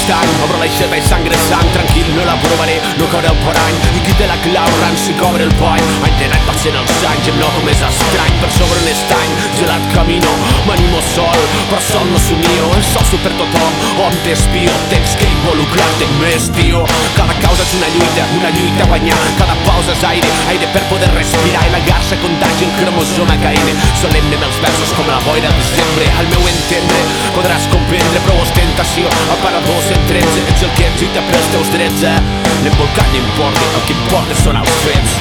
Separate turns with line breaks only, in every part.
estany Obre l'aixeta i sangre sang Tranquil, no la provaré, no cauré el parany I qui té la clau, ranci, cobre el pany. Any de net passen els anys, em noto més estrany Per sobre un estany, gelat camino M'animo sol, però sol no s'ho mio El sol super tothom, on t'espio Tens que involucrar-te més, tio. Cada causa és una lluita, una lluita a guanyar Cada pausa és aire, aire per poder respirar I la garça contagi el cromosoma caïne Solemne amb els versos com la boira de desembre. Al meu entendre podràs comprendre prou ostentació. Aparador 113, ets el que ets i t'ha pres teus drets, eh? L'embolcat no importa, el que importa són els fets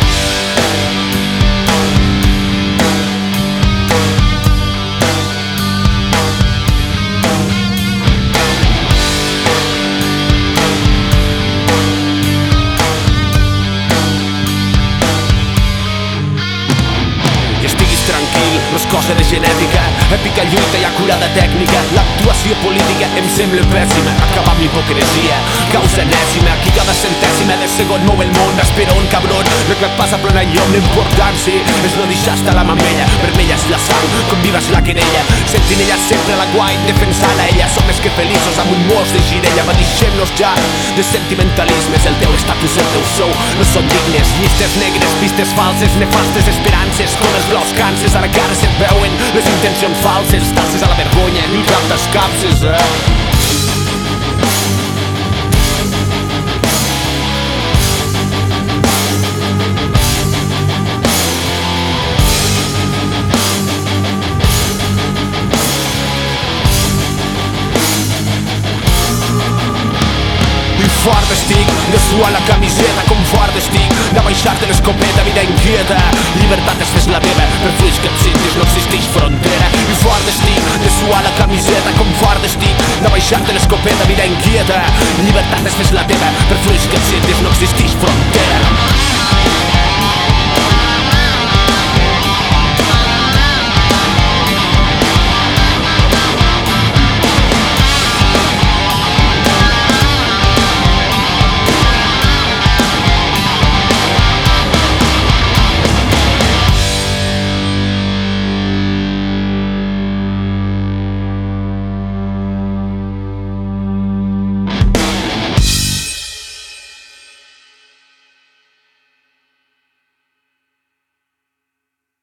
tranquil, no és cosa de genètica Èpica lluita i acurada tècnica. L'actuació política em sembla pèssima. Acabar amb l'hipocresia, causa enèsima. Aquí cada centèsima de segon mou el món. Espera un cabron, el que passa plena llom L'important sí, és no deixar estar la mamella. Vermella és la sang, com viva és la querella. Sentint ella sempre la guai, defensant-la ella. Som més que feliços amb un mos de girella. Va deixem-nos ja de sentimentalismes. El teu estatus, el teu sou, no són dignes. Llistes negres, pistes falses, nefastes esperances. Com els blaus canses, ara cara se't veuen Les intencions falses, talses a la vergonya I el cap d'escapses, eh? Fort estic de suar la camiseta com fort estic. De baixar-te l'escopeta, vida inquieta. Llibertat és fes la teva, per fluix que et sentis no existeix frontera camiseta com fort estic de baixar-te l'escopeta, vida inquieta. Llibertat és fes la teva, per fluix que et sentis no existeix frontera